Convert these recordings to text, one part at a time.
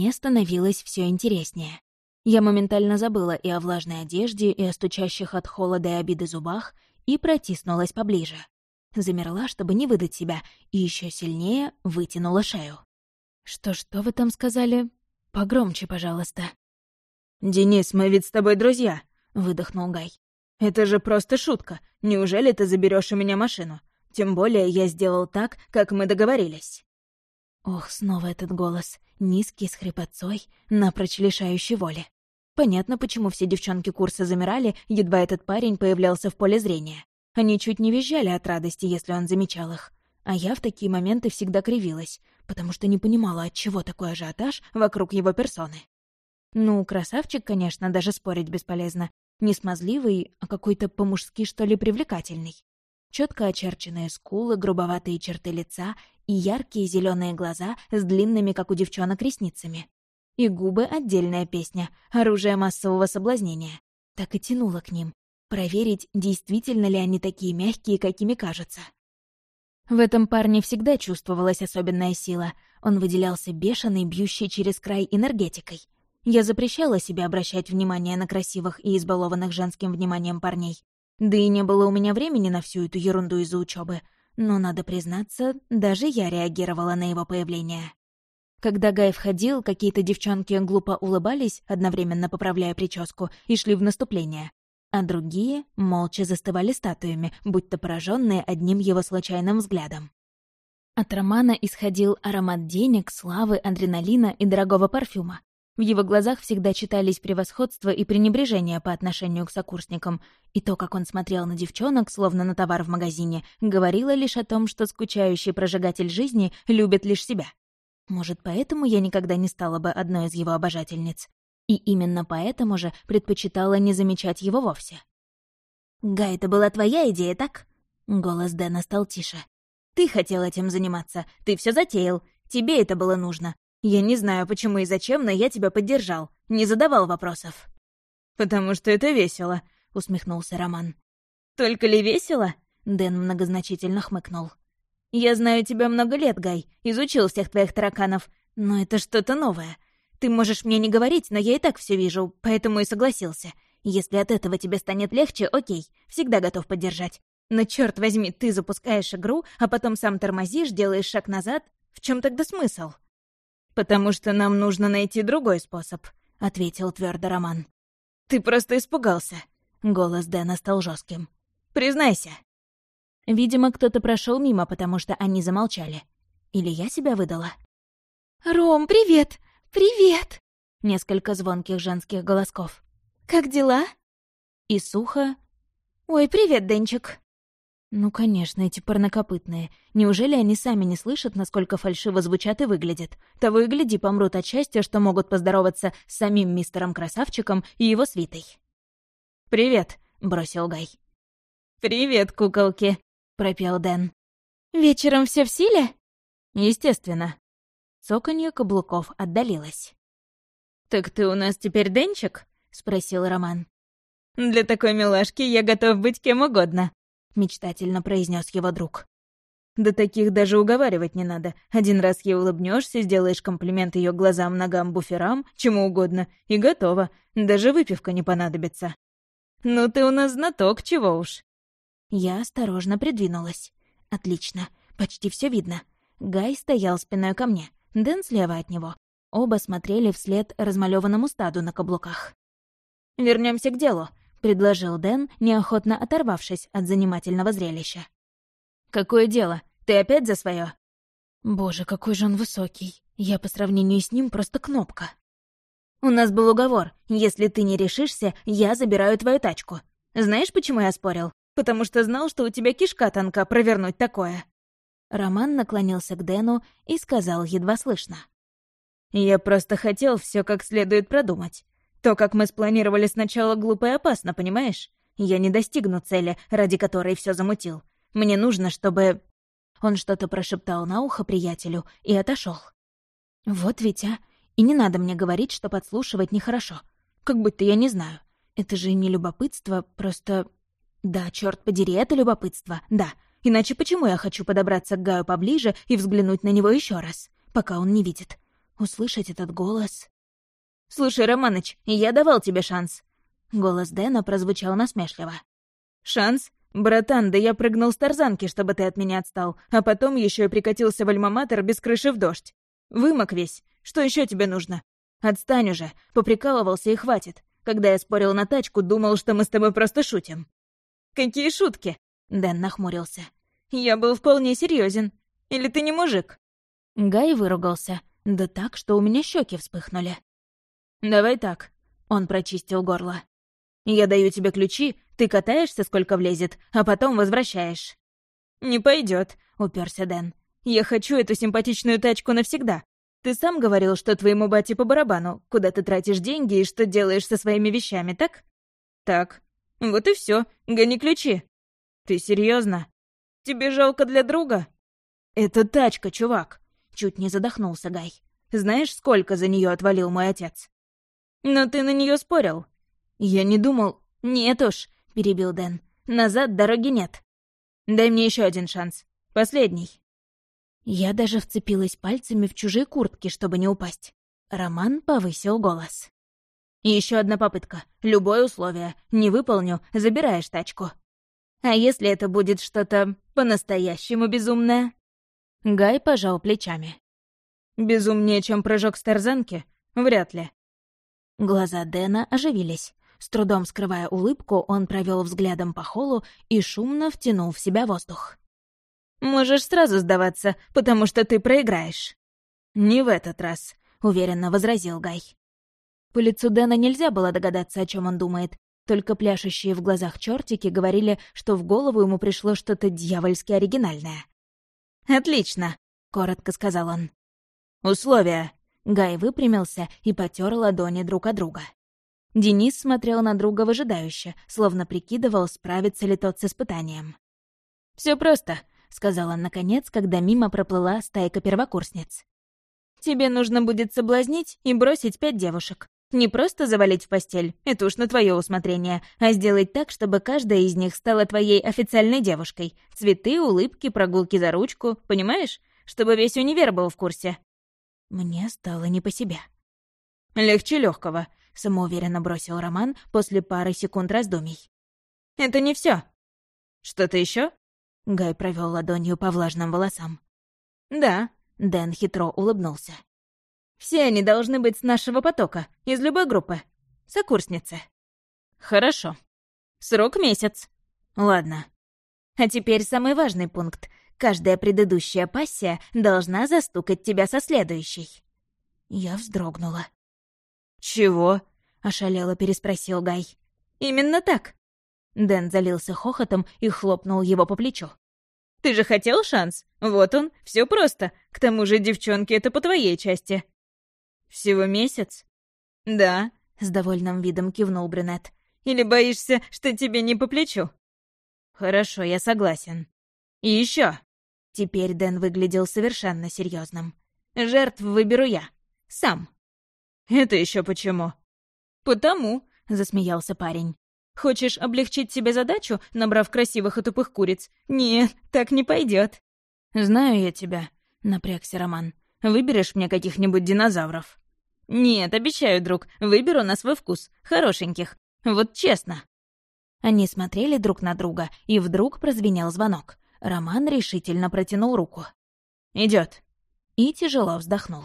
3. Мне становилось все интереснее. Я моментально забыла и о влажной одежде, и о стучащих от холода и обиды зубах, и протиснулась поближе. Замерла, чтобы не выдать себя, и еще сильнее вытянула шею. «Что-что вы там сказали? Погромче, пожалуйста». «Денис, мы ведь с тобой друзья», — выдохнул Гай. «Это же просто шутка. Неужели ты заберешь у меня машину? Тем более я сделал так, как мы договорились». Ох, снова этот голос, низкий, с хрипотцой, напрочь лишающий воли. Понятно, почему все девчонки курса замирали, едва этот парень появлялся в поле зрения. Они чуть не визжали от радости, если он замечал их. А я в такие моменты всегда кривилась, потому что не понимала, от чего такой ажиотаж вокруг его персоны. Ну, красавчик, конечно, даже спорить бесполезно. Не смазливый, а какой-то по-мужски, что ли, привлекательный. Четко очерченные скулы, грубоватые черты лица и яркие зеленые глаза с длинными, как у девчонок, ресницами. И губы — отдельная песня, оружие массового соблазнения. Так и тянуло к ним. Проверить, действительно ли они такие мягкие, какими кажутся. В этом парне всегда чувствовалась особенная сила. Он выделялся бешеной, бьющей через край энергетикой. Я запрещала себе обращать внимание на красивых и избалованных женским вниманием парней. Да и не было у меня времени на всю эту ерунду из-за учебы. Но, надо признаться, даже я реагировала на его появление. Когда Гай входил, какие-то девчонки глупо улыбались, одновременно поправляя прическу, и шли в наступление. А другие молча застывали статуями, будто пораженные одним его случайным взглядом. От Романа исходил аромат денег, славы, адреналина и дорогого парфюма. В его глазах всегда читались превосходство и пренебрежение по отношению к сокурсникам, и то, как он смотрел на девчонок, словно на товар в магазине, говорило лишь о том, что скучающий прожигатель жизни любит лишь себя. Может, поэтому я никогда не стала бы одной из его обожательниц. И именно поэтому же предпочитала не замечать его вовсе. «Гай, это была твоя идея, так?» Голос Дэна стал тише. «Ты хотел этим заниматься, ты все затеял, тебе это было нужно. Я не знаю, почему и зачем, но я тебя поддержал. Не задавал вопросов». «Потому что это весело», — усмехнулся Роман. «Только ли весело?» — Дэн многозначительно хмыкнул. «Я знаю тебя много лет, Гай, изучил всех твоих тараканов, но это что-то новое. Ты можешь мне не говорить, но я и так все вижу, поэтому и согласился. Если от этого тебе станет легче, окей, всегда готов поддержать. Но черт возьми, ты запускаешь игру, а потом сам тормозишь, делаешь шаг назад. В чем тогда смысл?» «Потому что нам нужно найти другой способ», — ответил твердо Роман. «Ты просто испугался». Голос Дэна стал жестким. «Признайся». Видимо, кто-то прошел мимо, потому что они замолчали. Или я себя выдала? «Ром, привет! Привет!» Несколько звонких женских голосков. «Как дела?» И сухо. «Ой, привет, Денчик!» Ну, конечно, эти парнокопытные. Неужели они сами не слышат, насколько фальшиво звучат и выглядят? Того и гляди, помрут от счастья, что могут поздороваться с самим мистером Красавчиком и его свитой. «Привет», — бросил Гай. «Привет, куколки», — пропел Дэн. «Вечером все в силе?» «Естественно». Цоканье каблуков отдалилось. «Так ты у нас теперь Денчик?» — спросил Роман. «Для такой милашки я готов быть кем угодно», — мечтательно произнес его друг. «Да таких даже уговаривать не надо. Один раз ей улыбнешься, сделаешь комплимент ее глазам, ногам, буферам, чему угодно, и готово. Даже выпивка не понадобится». «Ну ты у нас знаток, чего уж». Я осторожно придвинулась. «Отлично, почти все видно. Гай стоял спиной ко мне, Дэн слева от него. Оба смотрели вслед размалеванному стаду на каблуках. Вернемся к делу», — предложил Дэн, неохотно оторвавшись от занимательного зрелища. «Какое дело? Ты опять за свое? Боже, какой же он высокий. Я по сравнению с ним просто кнопка. «У нас был уговор. Если ты не решишься, я забираю твою тачку. Знаешь, почему я спорил? Потому что знал, что у тебя кишка тонка провернуть такое». Роман наклонился к Дэну и сказал едва слышно. «Я просто хотел все как следует продумать. То, как мы спланировали сначала, глупо и опасно, понимаешь? Я не достигну цели, ради которой все замутил. Мне нужно, чтобы...» Он что-то прошептал на ухо приятелю и отошел. «Вот ведь, а! И не надо мне говорить, что подслушивать нехорошо. Как будто я не знаю. Это же не любопытство, просто... Да, черт подери, это любопытство, да. Иначе почему я хочу подобраться к Гаю поближе и взглянуть на него еще раз? пока он не видит. Услышать этот голос... «Слушай, Романыч, я давал тебе шанс». Голос Дэна прозвучал насмешливо. «Шанс? Братан, да я прыгнул с тарзанки, чтобы ты от меня отстал, а потом еще и прикатился в альма-матер без крыши в дождь. Вымок весь. Что еще тебе нужно? Отстань уже. Поприкалывался и хватит. Когда я спорил на тачку, думал, что мы с тобой просто шутим. Какие шутки? Дэн нахмурился. Я был вполне серьезен. Или ты не мужик? Гай выругался. Да так, что у меня щеки вспыхнули. «Давай так». Он прочистил горло. «Я даю тебе ключи, ты катаешься, сколько влезет, а потом возвращаешь». «Не пойдет, уперся Дэн. «Я хочу эту симпатичную тачку навсегда. Ты сам говорил, что твоему бате по барабану, куда ты тратишь деньги и что делаешь со своими вещами, так?» «Так. Вот и все. Гони ключи». «Ты серьезно? Тебе жалко для друга?» «Это тачка, чувак!» Чуть не задохнулся Гай. «Знаешь, сколько за нее отвалил мой отец?» «Но ты на нее спорил». «Я не думал...» «Нет уж», — перебил Дэн. «Назад дороги нет. Дай мне еще один шанс. Последний». Я даже вцепилась пальцами в чужие куртки, чтобы не упасть. Роман повысил голос. Еще одна попытка. Любое условие. Не выполню, забираешь тачку. А если это будет что-то по-настоящему безумное?» Гай пожал плечами. «Безумнее, чем прыжок с тарзанки? Вряд ли». Глаза Дэна оживились. С трудом скрывая улыбку, он провел взглядом по холлу и шумно втянул в себя воздух. «Можешь сразу сдаваться, потому что ты проиграешь». «Не в этот раз», — уверенно возразил Гай. По лицу Дэна нельзя было догадаться, о чем он думает, только пляшущие в глазах чертики говорили, что в голову ему пришло что-то дьявольски оригинальное. «Отлично», — коротко сказал он. «Условия». Гай выпрямился и потер ладони друг от друга. Денис смотрел на друга выжидающе, словно прикидывал, справится ли тот с испытанием. Все просто», — сказал он наконец, когда мимо проплыла стайка первокурсниц. «Тебе нужно будет соблазнить и бросить пять девушек. Не просто завалить в постель, это уж на твое усмотрение, а сделать так, чтобы каждая из них стала твоей официальной девушкой. Цветы, улыбки, прогулки за ручку, понимаешь? Чтобы весь универ был в курсе. Мне стало не по себе. «Легче легкого, самоуверенно бросил Роман после пары секунд раздумий. «Это не все. «Что-то еще? Гай провел ладонью по влажным волосам. «Да», — Дэн хитро улыбнулся. Все они должны быть с нашего потока, из любой группы. Сокурсницы. Хорошо. Срок месяц. Ладно. А теперь самый важный пункт. Каждая предыдущая пассия должна застукать тебя со следующей. Я вздрогнула. «Чего?» — ошалело переспросил Гай. «Именно так». Дэн залился хохотом и хлопнул его по плечу. «Ты же хотел шанс? Вот он, все просто. К тому же, девчонки, это по твоей части. «Всего месяц?» «Да», — с довольным видом кивнул брюнет. «Или боишься, что тебе не по плечу?» «Хорошо, я согласен. И еще. Теперь Дэн выглядел совершенно серьезным. «Жертв выберу я. Сам». «Это еще почему?» «Потому», — засмеялся парень. «Хочешь облегчить себе задачу, набрав красивых и тупых куриц? Нет, так не пойдет. «Знаю я тебя», — напрягся Роман. «Выберешь мне каких-нибудь динозавров?» «Нет, обещаю, друг, выберу на свой вкус. Хорошеньких. Вот честно». Они смотрели друг на друга, и вдруг прозвенел звонок. Роман решительно протянул руку. Идет. И тяжело вздохнул.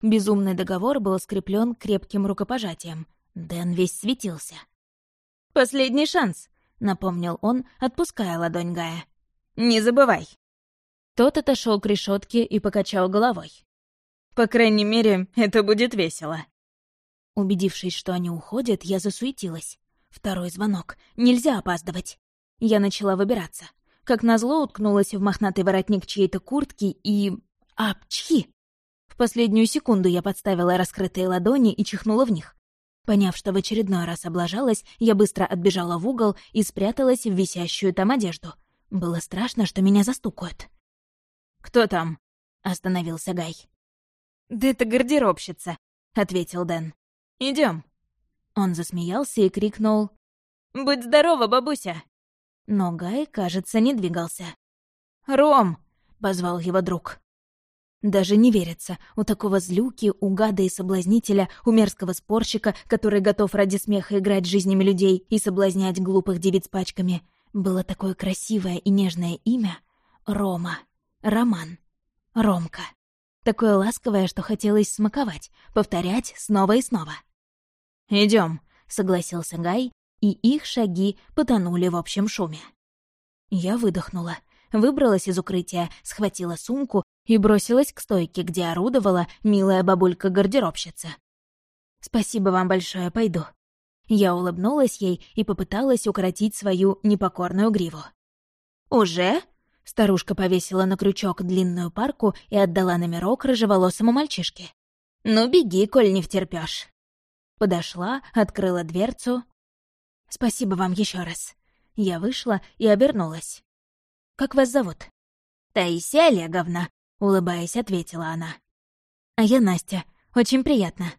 Безумный договор был скреплен крепким рукопожатием. Дэн весь светился. «Последний шанс», — напомнил он, отпуская ладонь Гая. «Не забывай». Тот отошел к решетке и покачал головой. По крайней мере, это будет весело. Убедившись, что они уходят, я засуетилась. Второй звонок. Нельзя опаздывать. Я начала выбираться. Как назло уткнулась в мохнатый воротник чьей-то куртки и... Апчхи! В последнюю секунду я подставила раскрытые ладони и чихнула в них. Поняв, что в очередной раз облажалась, я быстро отбежала в угол и спряталась в висящую там одежду. Было страшно, что меня застукают. «Кто там?» — остановился Гай. «Да это гардеробщица», — ответил Дэн. Идем. Он засмеялся и крикнул «Будь здорова, бабуся!» Но Гай, кажется, не двигался. «Ром!» — позвал его друг. Даже не верится, у такого злюки, у гада и соблазнителя, у мерзкого спорщика, который готов ради смеха играть жизнями людей и соблазнять глупых девиц пачками, было такое красивое и нежное имя — Рома, Роман, Ромка. Такое ласковое, что хотелось смаковать, повторять снова и снова. Идем, согласился Гай, и их шаги потонули в общем шуме. Я выдохнула, выбралась из укрытия, схватила сумку и бросилась к стойке, где орудовала милая бабулька-гардеробщица. «Спасибо вам большое, пойду». Я улыбнулась ей и попыталась укоротить свою непокорную гриву. «Уже?» — старушка повесила на крючок длинную парку и отдала номерок рыжеволосому мальчишке. «Ну, беги, коль не втерпёшь». Подошла, открыла дверцу. «Спасибо вам еще раз». Я вышла и обернулась. «Как вас зовут?» «Таисия Олеговна», — улыбаясь, ответила она. «А я Настя. Очень приятно».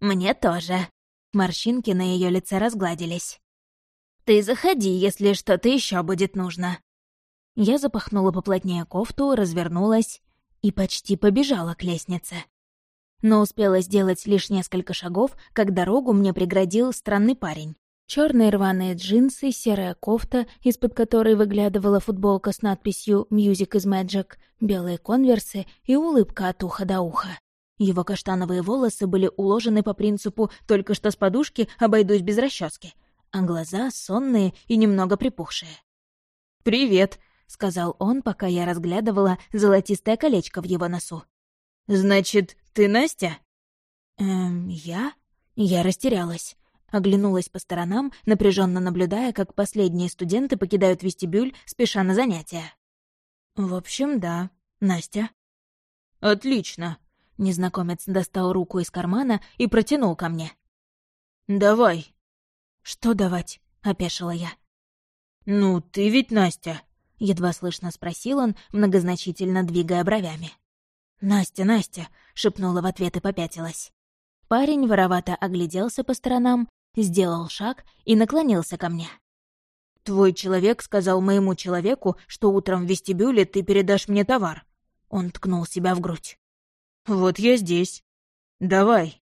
«Мне тоже». Морщинки на ее лице разгладились. «Ты заходи, если что-то еще будет нужно». Я запахнула поплотнее кофту, развернулась и почти побежала к лестнице. Но успела сделать лишь несколько шагов, как дорогу мне преградил странный парень. Черные рваные джинсы, серая кофта, из-под которой выглядывала футболка с надписью «Music is Magic», белые конверсы и улыбка от уха до уха. Его каштановые волосы были уложены по принципу «только что с подушки обойдусь без расчески», а глаза сонные и немного припухшие. «Привет», — сказал он, пока я разглядывала золотистое колечко в его носу. «Значит, ты Настя?» «Эм, я?» Я растерялась. Оглянулась по сторонам, напряженно наблюдая, как последние студенты покидают вестибюль, спеша на занятия. «В общем, да. Настя». «Отлично». Незнакомец достал руку из кармана и протянул ко мне. «Давай». «Что давать?» — опешила я. «Ну, ты ведь Настя?» — едва слышно спросил он, многозначительно двигая бровями. «Настя, Настя!» — шепнула в ответ и попятилась. Парень воровато огляделся по сторонам, сделал шаг и наклонился ко мне. «Твой человек сказал моему человеку, что утром в вестибюле ты передашь мне товар». Он ткнул себя в грудь. «Вот я здесь. Давай».